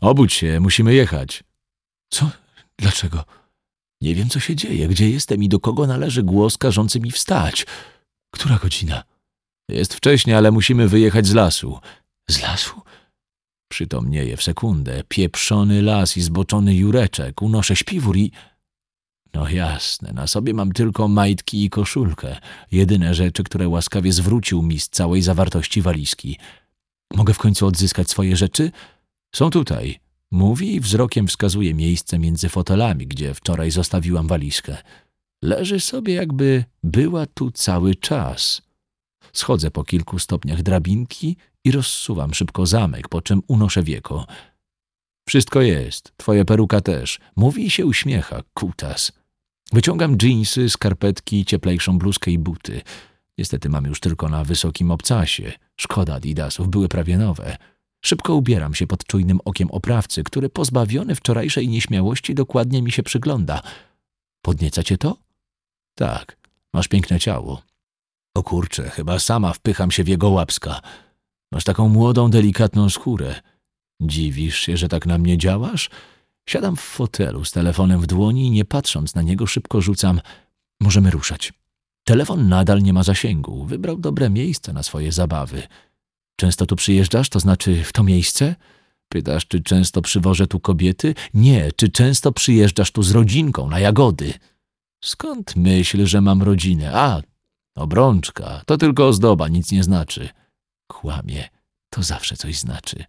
Obudź się, musimy jechać. Co? Dlaczego? Nie wiem, co się dzieje, gdzie jestem i do kogo należy głos każący mi wstać. Która godzina? Jest wcześnie, ale musimy wyjechać z lasu. Z lasu? Przytomnieje w sekundę. Pieprzony las i zboczony jureczek. Unoszę śpiwór i... No jasne, na sobie mam tylko majtki i koszulkę. Jedyne rzeczy, które łaskawie zwrócił mi z całej zawartości walizki. Mogę w końcu odzyskać swoje rzeczy? Są tutaj. Mówi i wzrokiem wskazuje miejsce między fotelami, gdzie wczoraj zostawiłam walizkę. Leży sobie, jakby była tu cały czas. Schodzę po kilku stopniach drabinki i rozsuwam szybko zamek, po czym unoszę wieko. Wszystko jest, twoja peruka też. Mówi i się uśmiecha, kutas. Wyciągam dżinsy, skarpetki, cieplejszą bluzkę i buty. Niestety mam już tylko na wysokim obcasie. Szkoda adidasów, były prawie nowe. Szybko ubieram się pod czujnym okiem oprawcy, który pozbawiony wczorajszej nieśmiałości dokładnie mi się przygląda. Podnieca cię to? Tak, masz piękne ciało. O kurczę, chyba sama wpycham się w jego łapska. Masz taką młodą, delikatną skórę. Dziwisz się, że tak na mnie działasz? Siadam w fotelu z telefonem w dłoni i nie patrząc na niego szybko rzucam. Możemy ruszać. Telefon nadal nie ma zasięgu. Wybrał dobre miejsce na swoje zabawy. Często tu przyjeżdżasz, to znaczy w to miejsce? Pytasz, czy często przywożę tu kobiety? Nie, czy często przyjeżdżasz tu z rodzinką na jagody? Skąd myśl, że mam rodzinę? A, obrączka, to tylko ozdoba, nic nie znaczy. Kłamie, to zawsze coś znaczy.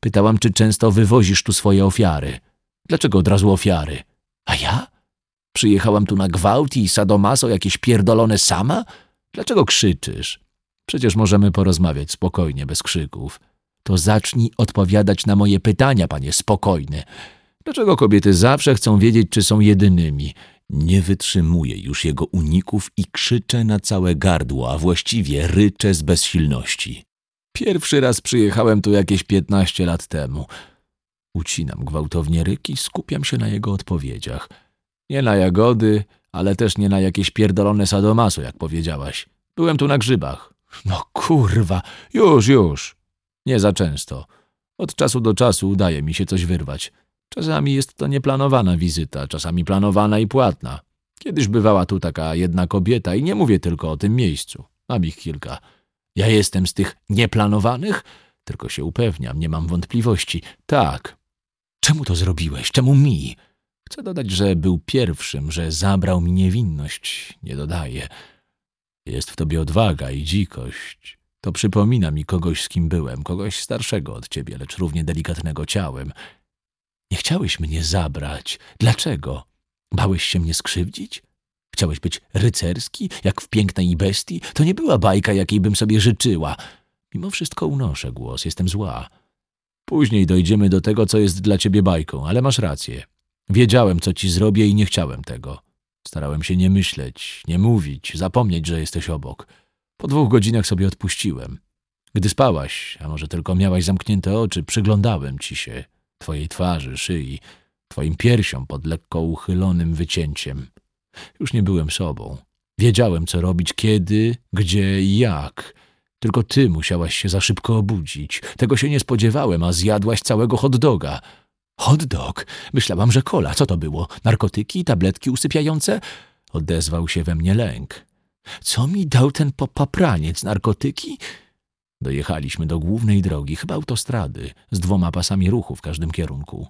Pytałam, czy często wywozisz tu swoje ofiary. Dlaczego od razu ofiary? A ja? Przyjechałam tu na gwałt i sadomaso jakieś pierdolone sama? Dlaczego krzyczysz? Przecież możemy porozmawiać spokojnie, bez krzyków. To zacznij odpowiadać na moje pytania, panie spokojny. Dlaczego kobiety zawsze chcą wiedzieć, czy są jedynymi? Nie wytrzymuję już jego uników i krzyczę na całe gardło, a właściwie ryczę z bezsilności. Pierwszy raz przyjechałem tu jakieś piętnaście lat temu. Ucinam gwałtownie ryki, skupiam się na jego odpowiedziach. Nie na jagody, ale też nie na jakieś pierdolone sadomaso, jak powiedziałaś. Byłem tu na grzybach. No kurwa, już, już. Nie za często. Od czasu do czasu udaje mi się coś wyrwać. Czasami jest to nieplanowana wizyta, czasami planowana i płatna. Kiedyś bywała tu taka jedna kobieta i nie mówię tylko o tym miejscu. Mam ich kilka. Ja jestem z tych nieplanowanych? Tylko się upewniam, nie mam wątpliwości. Tak. Czemu to zrobiłeś? Czemu mi? Chcę dodać, że był pierwszym, że zabrał mi niewinność. Nie dodaję. Jest w tobie odwaga i dzikość. To przypomina mi kogoś, z kim byłem, kogoś starszego od ciebie, lecz równie delikatnego ciałem. Nie chciałeś mnie zabrać. Dlaczego? Bałeś się mnie skrzywdzić? Chciałeś być rycerski, jak w pięknej bestii? To nie była bajka, jakiej bym sobie życzyła. Mimo wszystko unoszę głos, jestem zła. Później dojdziemy do tego, co jest dla ciebie bajką, ale masz rację. Wiedziałem, co ci zrobię i nie chciałem tego. Starałem się nie myśleć, nie mówić, zapomnieć, że jesteś obok. Po dwóch godzinach sobie odpuściłem. Gdy spałaś, a może tylko miałaś zamknięte oczy, przyglądałem ci się, twojej twarzy, szyi, twoim piersiom pod lekko uchylonym wycięciem. Już nie byłem sobą. Wiedziałem, co robić, kiedy, gdzie i jak. Tylko ty musiałaś się za szybko obudzić. Tego się nie spodziewałem, a zjadłaś całego hot doga. Hot dog? Myślałam, że kola. Co to było? Narkotyki? Tabletki usypiające? Odezwał się we mnie lęk. Co mi dał ten popapraniec? Narkotyki? Dojechaliśmy do głównej drogi, chyba autostrady, z dwoma pasami ruchu w każdym kierunku.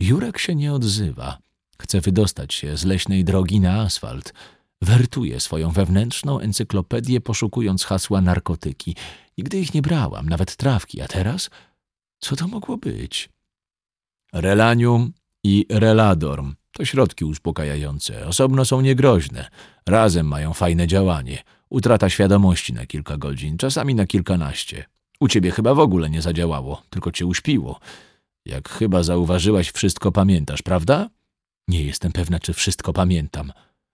Jurek się nie odzywa. Chce wydostać się z leśnej drogi na asfalt. Wertuje swoją wewnętrzną encyklopedię, poszukując hasła narkotyki. Nigdy ich nie brałam, nawet trawki, a teraz? Co to mogło być? Relanium i Reladorm to środki uspokajające. Osobno są niegroźne. Razem mają fajne działanie. Utrata świadomości na kilka godzin, czasami na kilkanaście. U ciebie chyba w ogóle nie zadziałało, tylko cię uśpiło. Jak chyba zauważyłaś, wszystko pamiętasz, prawda? Nie jestem pewna, czy wszystko pamiętam.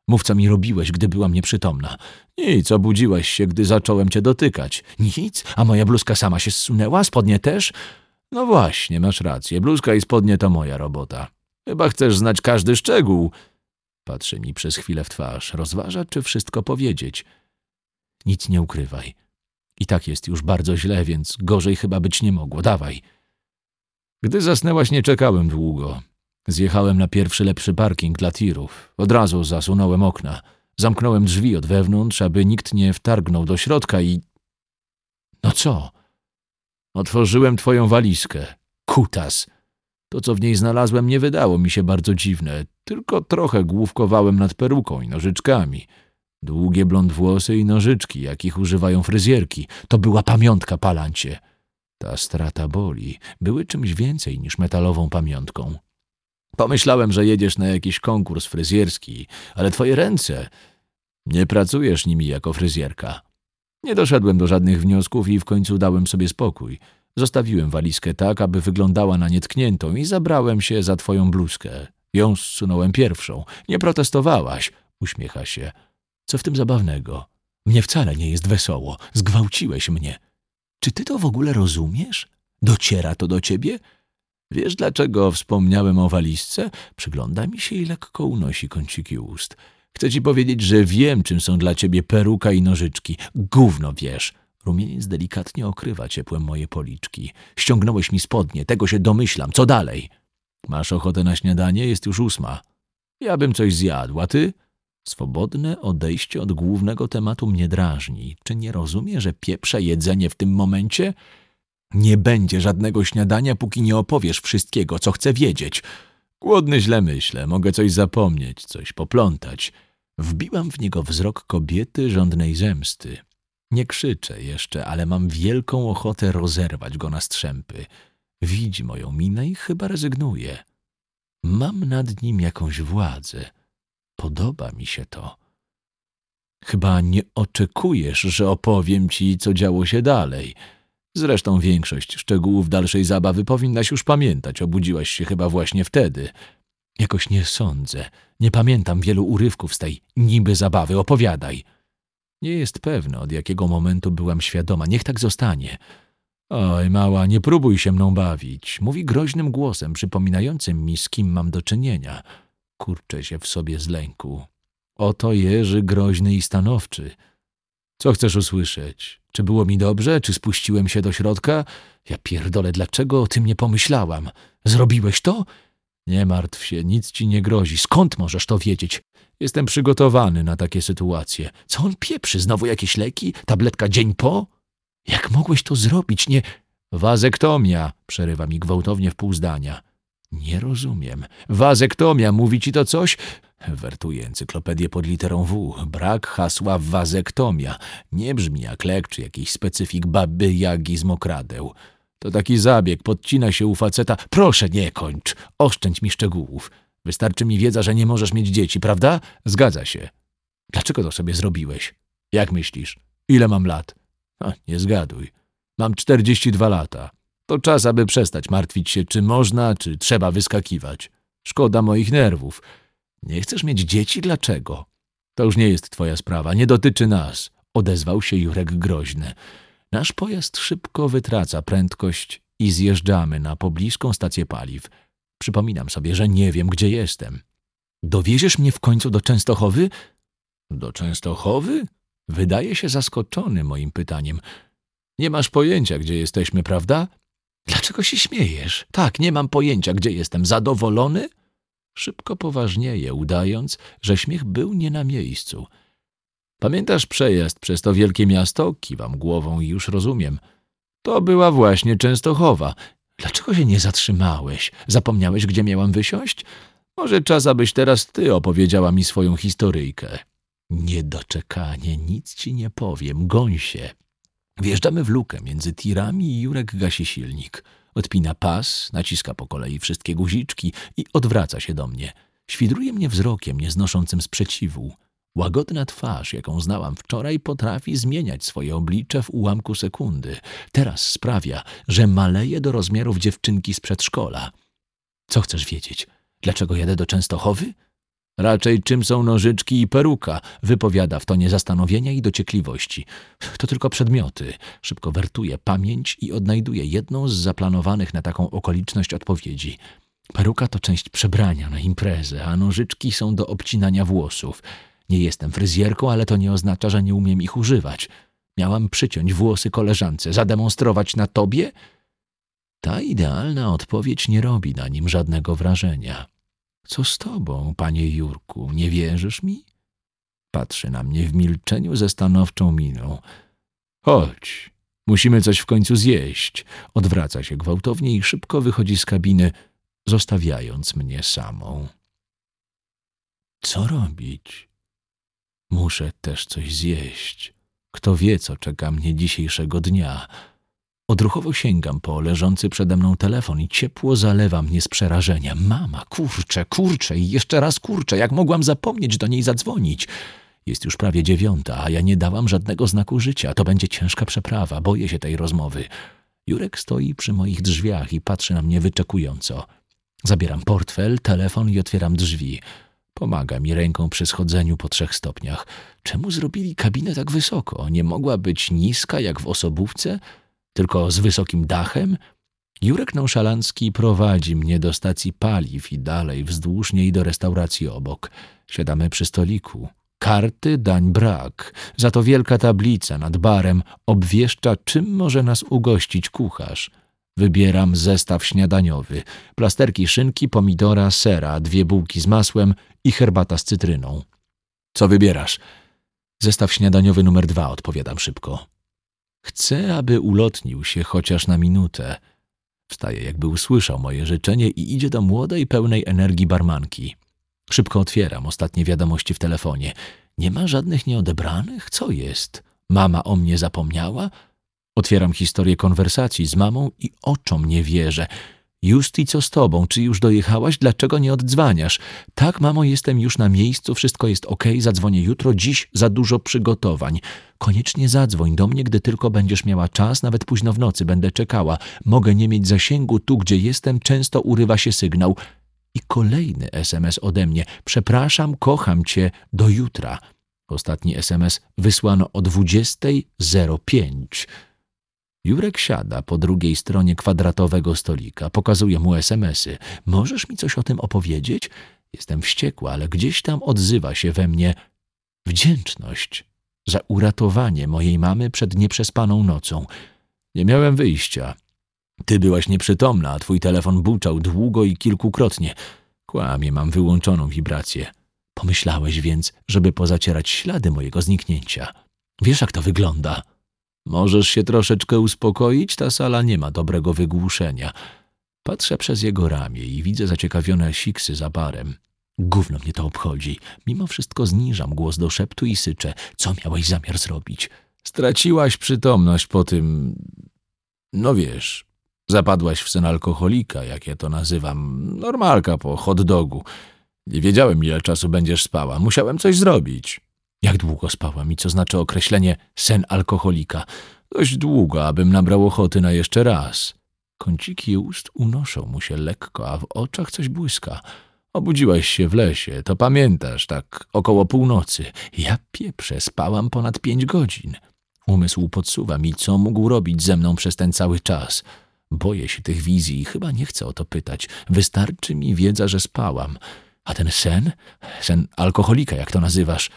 Mów, co mi robiłeś, gdy byłam nieprzytomna. Nic, obudziłaś się, gdy zacząłem cię dotykać. Nic? A moja bluzka sama się zsunęła? Spodnie też? No właśnie, masz rację. Bluzka i spodnie to moja robota. Chyba chcesz znać każdy szczegół. Patrzy mi przez chwilę w twarz. Rozważa, czy wszystko powiedzieć. Nic nie ukrywaj. I tak jest już bardzo źle, więc gorzej chyba być nie mogło. Dawaj. Gdy zasnęłaś, nie czekałem długo. Zjechałem na pierwszy lepszy parking dla tirów. Od razu zasunąłem okna. Zamknąłem drzwi od wewnątrz, aby nikt nie wtargnął do środka i... No co? Otworzyłem twoją walizkę. Kutas. To, co w niej znalazłem, nie wydało mi się bardzo dziwne. Tylko trochę główkowałem nad peruką i nożyczkami. Długie blond włosy i nożyczki, jakich używają fryzjerki. To była pamiątka palancie. Ta strata boli. Były czymś więcej niż metalową pamiątką. Pomyślałem, że jedziesz na jakiś konkurs fryzjerski, ale twoje ręce... Nie pracujesz nimi jako fryzjerka. Nie doszedłem do żadnych wniosków i w końcu dałem sobie spokój. Zostawiłem walizkę tak, aby wyglądała na nietkniętą i zabrałem się za twoją bluzkę. Ją zsunąłem pierwszą. Nie protestowałaś, uśmiecha się. Co w tym zabawnego? Mnie wcale nie jest wesoło. Zgwałciłeś mnie. Czy ty to w ogóle rozumiesz? Dociera to do ciebie? Wiesz, dlaczego wspomniałem o walizce? Przygląda mi się i lekko unosi kąciki ust. Chcę ci powiedzieć, że wiem, czym są dla ciebie peruka i nożyczki. Gówno wiesz. Rumieniec delikatnie okrywa ciepłem moje policzki. Ściągnąłeś mi spodnie, tego się domyślam. Co dalej? Masz ochotę na śniadanie? Jest już ósma. Ja bym coś zjadł, a ty? Swobodne odejście od głównego tematu mnie drażni. Czy nie rozumie, że pieprze jedzenie w tym momencie? Nie będzie żadnego śniadania, póki nie opowiesz wszystkiego, co chcę wiedzieć. Głodny źle myślę, mogę coś zapomnieć, coś poplątać. Wbiłam w niego wzrok kobiety żądnej zemsty. Nie krzyczę jeszcze, ale mam wielką ochotę rozerwać go na strzępy. Widzi moją minę i chyba rezygnuje. Mam nad nim jakąś władzę. Podoba mi się to. Chyba nie oczekujesz, że opowiem ci, co działo się dalej. Zresztą większość szczegółów dalszej zabawy powinnaś już pamiętać. Obudziłaś się chyba właśnie wtedy. Jakoś nie sądzę. Nie pamiętam wielu urywków z tej niby zabawy. Opowiadaj. Nie jest pewna, od jakiego momentu byłam świadoma. Niech tak zostanie. Oj, mała, nie próbuj się mną bawić. Mówi groźnym głosem, przypominającym mi, z kim mam do czynienia. Kurczę się w sobie z lęku. Oto Jerzy groźny i stanowczy. Co chcesz usłyszeć? Czy było mi dobrze? Czy spuściłem się do środka? Ja pierdolę, dlaczego o tym nie pomyślałam? Zrobiłeś to? Nie martw się, nic ci nie grozi. Skąd możesz to wiedzieć? Jestem przygotowany na takie sytuacje. Co on pieprzy? Znowu jakieś leki? Tabletka dzień po? Jak mogłeś to zrobić? Nie... Wazektomia, przerywa mi gwałtownie w pół zdania. Nie rozumiem. Wazektomia, mówi ci to coś? Wertuję encyklopedię pod literą W. Brak hasła wazektomia. Nie brzmi jak lek czy jakiś specyfik baby jagi z mokradeł. To taki zabieg, podcina się u faceta. Proszę, nie kończ. Oszczędź mi szczegółów. Wystarczy mi wiedza, że nie możesz mieć dzieci, prawda? Zgadza się. Dlaczego to sobie zrobiłeś? Jak myślisz? Ile mam lat? A, nie zgaduj. Mam 42 lata. To czas, aby przestać martwić się, czy można, czy trzeba wyskakiwać. Szkoda moich nerwów. Nie chcesz mieć dzieci? Dlaczego? To już nie jest twoja sprawa, nie dotyczy nas, odezwał się Jurek groźny. Nasz pojazd szybko wytraca prędkość i zjeżdżamy na pobliską stację paliw. Przypominam sobie, że nie wiem, gdzie jestem. Dowieziesz mnie w końcu do Częstochowy? Do Częstochowy? Wydaje się zaskoczony moim pytaniem. Nie masz pojęcia, gdzie jesteśmy, prawda? Dlaczego się śmiejesz? Tak, nie mam pojęcia, gdzie jestem. Zadowolony? Szybko poważnieje, udając, że śmiech był nie na miejscu. Pamiętasz przejazd przez to wielkie miasto? Kiwam głową i już rozumiem. To była właśnie Częstochowa. Dlaczego się nie zatrzymałeś? Zapomniałeś, gdzie miałam wysiąść? Może czas, abyś teraz ty opowiedziała mi swoją historyjkę. Niedoczekanie, nic ci nie powiem, goń się. Wjeżdżamy w lukę między tirami i Jurek gasi silnik. Odpina pas, naciska po kolei wszystkie guziczki i odwraca się do mnie. Świdruje mnie wzrokiem nieznoszącym sprzeciwu. Łagodna twarz, jaką znałam wczoraj, potrafi zmieniać swoje oblicze w ułamku sekundy. Teraz sprawia, że maleje do rozmiarów dziewczynki z przedszkola. Co chcesz wiedzieć? Dlaczego jadę do Częstochowy? Raczej czym są nożyczki i peruka, wypowiada w tonie zastanowienia i dociekliwości. To tylko przedmioty. Szybko wertuje pamięć i odnajduje jedną z zaplanowanych na taką okoliczność odpowiedzi. Peruka to część przebrania na imprezę, a nożyczki są do obcinania włosów. Nie jestem fryzjerką, ale to nie oznacza, że nie umiem ich używać. Miałam przyciąć włosy koleżance, zademonstrować na tobie? Ta idealna odpowiedź nie robi na nim żadnego wrażenia. Co z tobą, panie Jurku, nie wierzysz mi? Patrzy na mnie w milczeniu ze stanowczą miną. Chodź, musimy coś w końcu zjeść. Odwraca się gwałtownie i szybko wychodzi z kabiny, zostawiając mnie samą. Co robić? Muszę też coś zjeść. Kto wie, co czeka mnie dzisiejszego dnia. Odruchowo sięgam po leżący przede mną telefon i ciepło zalewa mnie z przerażenia. Mama, kurczę, kurczę i jeszcze raz kurczę, jak mogłam zapomnieć do niej zadzwonić? Jest już prawie dziewiąta, a ja nie dałam żadnego znaku życia. To będzie ciężka przeprawa, boję się tej rozmowy. Jurek stoi przy moich drzwiach i patrzy na mnie wyczekująco. Zabieram portfel, telefon i otwieram drzwi. Pomaga mi ręką przy schodzeniu po trzech stopniach. Czemu zrobili kabinę tak wysoko? Nie mogła być niska jak w osobówce, tylko z wysokim dachem? Jurek Nonszalancki prowadzi mnie do stacji paliw i dalej wzdłuż niej do restauracji obok. Siadamy przy stoliku. Karty dań brak, za to wielka tablica nad barem obwieszcza, czym może nas ugościć kucharz. Wybieram zestaw śniadaniowy. Plasterki szynki, pomidora, sera, dwie bułki z masłem i herbata z cytryną. Co wybierasz? Zestaw śniadaniowy numer dwa, odpowiadam szybko. Chcę, aby ulotnił się chociaż na minutę. Wstaje, jakby usłyszał moje życzenie i idzie do młodej, pełnej energii barmanki. Szybko otwieram ostatnie wiadomości w telefonie. Nie ma żadnych nieodebranych? Co jest? Mama o mnie zapomniała? Otwieram historię konwersacji z mamą i oczom nie wierzę. Justi, co z tobą? Czy już dojechałaś? Dlaczego nie oddzwaniasz? Tak, mamo, jestem już na miejscu, wszystko jest ok, zadzwonię jutro, dziś za dużo przygotowań. Koniecznie zadzwoń do mnie, gdy tylko będziesz miała czas, nawet późno w nocy będę czekała. Mogę nie mieć zasięgu, tu gdzie jestem często urywa się sygnał. I kolejny SMS ode mnie. Przepraszam, kocham cię, do jutra. Ostatni SMS wysłano o 20.05. Jurek siada po drugiej stronie kwadratowego stolika. Pokazuje mu SMSy. Możesz mi coś o tym opowiedzieć? Jestem wściekła, ale gdzieś tam odzywa się we mnie wdzięczność za uratowanie mojej mamy przed nieprzespaną nocą. Nie miałem wyjścia. Ty byłaś nieprzytomna, a twój telefon buczał długo i kilkukrotnie. Kłamie, mam wyłączoną wibrację. Pomyślałeś więc, żeby pozacierać ślady mojego zniknięcia. Wiesz, jak to wygląda. Możesz się troszeczkę uspokoić, ta sala nie ma dobrego wygłuszenia. Patrzę przez jego ramię i widzę zaciekawione siksy za barem. Gówno mnie to obchodzi. Mimo wszystko zniżam głos do szeptu i syczę. Co miałeś zamiar zrobić? Straciłaś przytomność po tym... No wiesz, zapadłaś w sen alkoholika, jak ja to nazywam. Normalka po hot dogu. Nie wiedziałem, ile czasu będziesz spała. Musiałem coś zrobić. Jak długo spałam i co znaczy określenie sen alkoholika? Dość długo, abym nabrał ochoty na jeszcze raz. Kąciki ust unoszą mu się lekko, a w oczach coś błyska. Obudziłaś się w lesie, to pamiętasz, tak około północy. Ja pieprzę, spałam ponad pięć godzin. Umysł podsuwa mi, co mógł robić ze mną przez ten cały czas. Boję się tych wizji i chyba nie chcę o to pytać. Wystarczy mi wiedza, że spałam. A ten sen? Sen alkoholika, jak to nazywasz?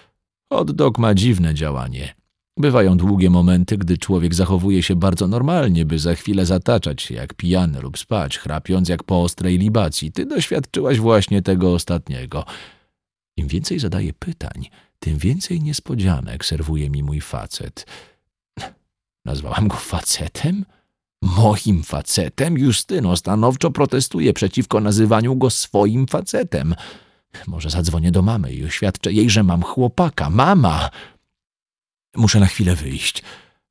Hot dog ma dziwne działanie. Bywają długie momenty, gdy człowiek zachowuje się bardzo normalnie, by za chwilę zataczać się jak pijany lub spać, chrapiąc jak po ostrej libacji. Ty doświadczyłaś właśnie tego ostatniego. Im więcej zadaję pytań, tym więcej niespodzianek serwuje mi mój facet. Nazwałam go facetem? Moim facetem? Justyno stanowczo protestuje przeciwko nazywaniu go swoim facetem. Może zadzwonię do mamy i oświadczę jej, że mam chłopaka. Mama! Muszę na chwilę wyjść.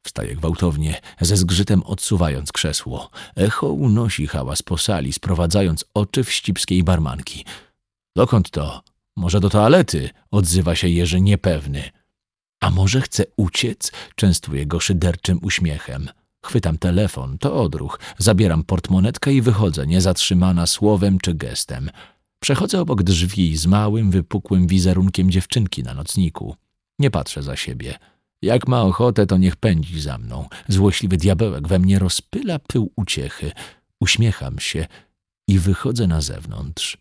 Wstaje gwałtownie, ze zgrzytem odsuwając krzesło. Echo unosi hałas po sali, sprowadzając oczy wścibskiej barmanki. Dokąd to? Może do toalety? Odzywa się Jerzy niepewny. A może chce uciec? Częstuje go szyderczym uśmiechem. Chwytam telefon, to odruch. Zabieram portmonetkę i wychodzę, niezatrzymana słowem czy gestem. Przechodzę obok drzwi z małym, wypukłym wizerunkiem dziewczynki na nocniku. Nie patrzę za siebie. Jak ma ochotę, to niech pędzi za mną. Złośliwy diabełek we mnie rozpyla pył uciechy. Uśmiecham się i wychodzę na zewnątrz.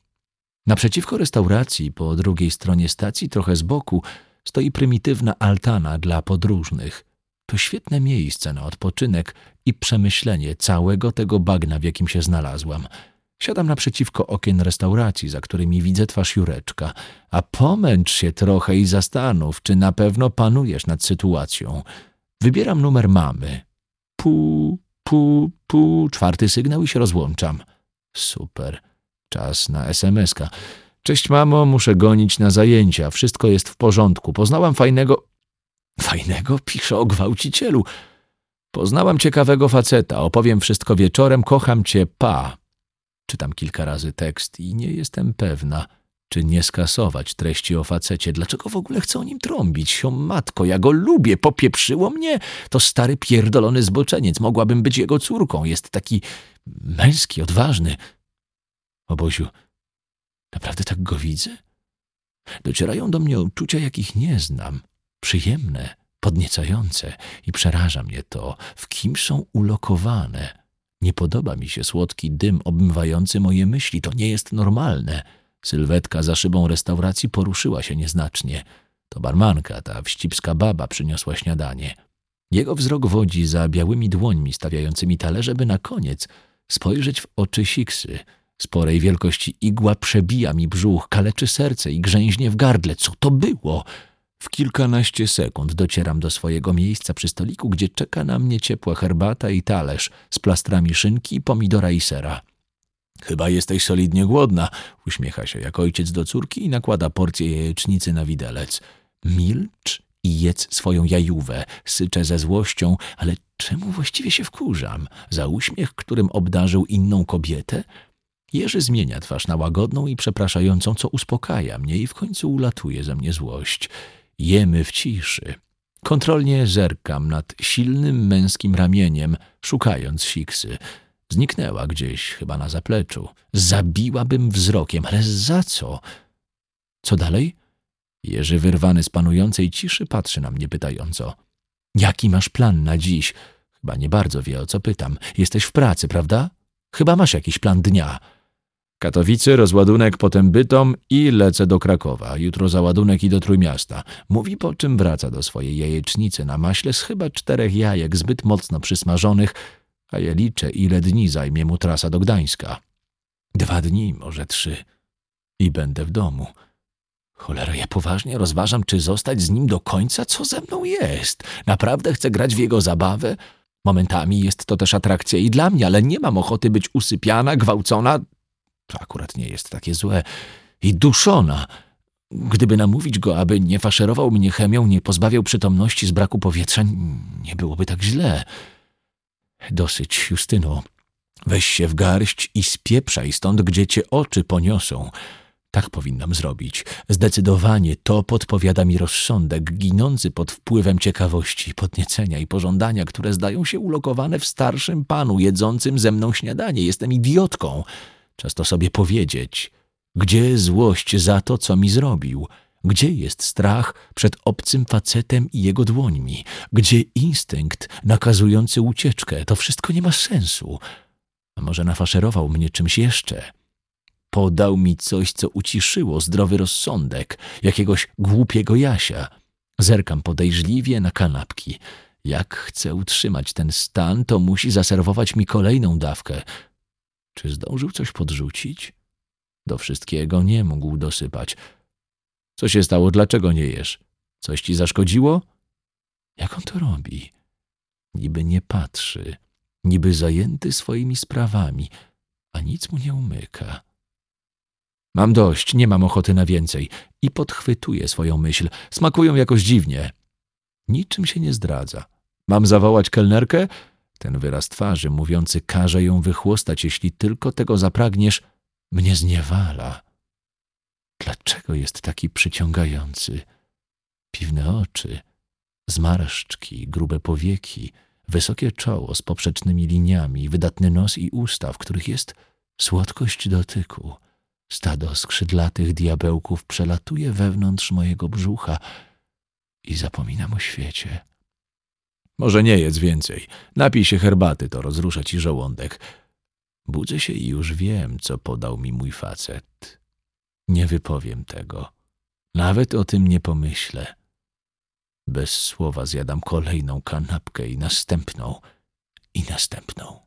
Naprzeciwko restauracji, po drugiej stronie stacji, trochę z boku, stoi prymitywna altana dla podróżnych. To świetne miejsce na odpoczynek i przemyślenie całego tego bagna, w jakim się znalazłam. Siadam naprzeciwko okien restauracji, za którymi widzę twarz Jureczka, a pomęcz się trochę i zastanów, czy na pewno panujesz nad sytuacją. Wybieram numer mamy. Pu, pu, pu, czwarty sygnał i się rozłączam. Super. Czas na SMS-ka. Cześć mamo, muszę gonić na zajęcia. Wszystko jest w porządku. Poznałam fajnego... Fajnego? Pisze o gwałcicielu. Poznałam ciekawego faceta. Opowiem wszystko wieczorem. Kocham cię, pa. Czytam kilka razy tekst i nie jestem pewna, czy nie skasować treści o facecie. Dlaczego w ogóle chcę o nim trąbić? Sią matko, ja go lubię, popieprzyło mnie. To stary pierdolony zboczeniec. Mogłabym być jego córką. Jest taki męski, odważny. O Boziu, naprawdę tak go widzę? Docierają do mnie uczucia, jakich nie znam. Przyjemne, podniecające i przeraża mnie to, w kim są ulokowane. Nie podoba mi się słodki dym obmywający moje myśli. To nie jest normalne. Sylwetka za szybą restauracji poruszyła się nieznacznie. To barmanka, ta wścibska baba przyniosła śniadanie. Jego wzrok wodzi za białymi dłońmi stawiającymi talerze, by na koniec spojrzeć w oczy siksy. Sporej wielkości igła przebija mi brzuch, kaleczy serce i grzęźnie w gardle. Co to było? W kilkanaście sekund docieram do swojego miejsca przy stoliku, gdzie czeka na mnie ciepła herbata i talerz z plastrami szynki, pomidora i sera. Chyba jesteś solidnie głodna, uśmiecha się jak ojciec do córki i nakłada porcję jajecznicy na widelec. Milcz i jedz swoją jajówę, syczę ze złością, ale czemu właściwie się wkurzam? Za uśmiech, którym obdarzył inną kobietę? Jerzy zmienia twarz na łagodną i przepraszającą, co uspokaja mnie i w końcu ulatuje ze mnie złość. Jemy w ciszy. Kontrolnie zerkam nad silnym męskim ramieniem, szukając siksy. Zniknęła gdzieś, chyba na zapleczu. Zabiłabym wzrokiem, ale za co? Co dalej? Jerzy wyrwany z panującej ciszy patrzy na mnie pytająco. Jaki masz plan na dziś? Chyba nie bardzo wie, o co pytam. Jesteś w pracy, prawda? Chyba masz jakiś plan dnia. Katowice, rozładunek, potem Bytom i lecę do Krakowa. Jutro załadunek i do Trójmiasta. Mówi, po czym wraca do swojej jajecznicy na maśle z chyba czterech jajek zbyt mocno przysmażonych, a ja liczę, ile dni zajmie mu trasa do Gdańska. Dwa dni, może trzy. I będę w domu. Cholera, ja poważnie rozważam, czy zostać z nim do końca? Co ze mną jest? Naprawdę chcę grać w jego zabawę? Momentami jest to też atrakcja i dla mnie, ale nie mam ochoty być usypiana, gwałcona, to akurat nie jest takie złe. I duszona. Gdyby namówić go, aby nie faszerował mnie chemią, nie pozbawiał przytomności z braku powietrza, nie byłoby tak źle. Dosyć, Justyno. Weź się w garść i spieprzaj stąd, gdzie cię oczy poniosą. Tak powinnam zrobić. Zdecydowanie to podpowiada mi rozsądek, ginący pod wpływem ciekawości, podniecenia i pożądania, które zdają się ulokowane w starszym panu, jedzącym ze mną śniadanie. Jestem idiotką. Czas to sobie powiedzieć. Gdzie złość za to, co mi zrobił? Gdzie jest strach przed obcym facetem i jego dłońmi? Gdzie instynkt nakazujący ucieczkę? To wszystko nie ma sensu. A może nafaszerował mnie czymś jeszcze? Podał mi coś, co uciszyło zdrowy rozsądek, jakiegoś głupiego Jasia. Zerkam podejrzliwie na kanapki. Jak chce utrzymać ten stan, to musi zaserwować mi kolejną dawkę – czy zdążył coś podrzucić? Do wszystkiego nie mógł dosypać. Co się stało? Dlaczego nie jesz? Coś ci zaszkodziło? Jak on to robi? Niby nie patrzy, niby zajęty swoimi sprawami, a nic mu nie umyka. Mam dość, nie mam ochoty na więcej i podchwytuje swoją myśl. Smakują jakoś dziwnie. Niczym się nie zdradza. Mam zawołać kelnerkę? Ten wyraz twarzy, mówiący każe ją wychłostać, jeśli tylko tego zapragniesz, mnie zniewala. Dlaczego jest taki przyciągający? Piwne oczy, zmarszczki, grube powieki, wysokie czoło z poprzecznymi liniami, wydatny nos i usta, w których jest słodkość dotyku. Stado skrzydlatych diabełków przelatuje wewnątrz mojego brzucha i zapominam o świecie. Może nie jedz więcej. Napij się herbaty, to rozrusza ci żołądek. Budzę się i już wiem, co podał mi mój facet. Nie wypowiem tego. Nawet o tym nie pomyślę. Bez słowa zjadam kolejną kanapkę i następną, i następną.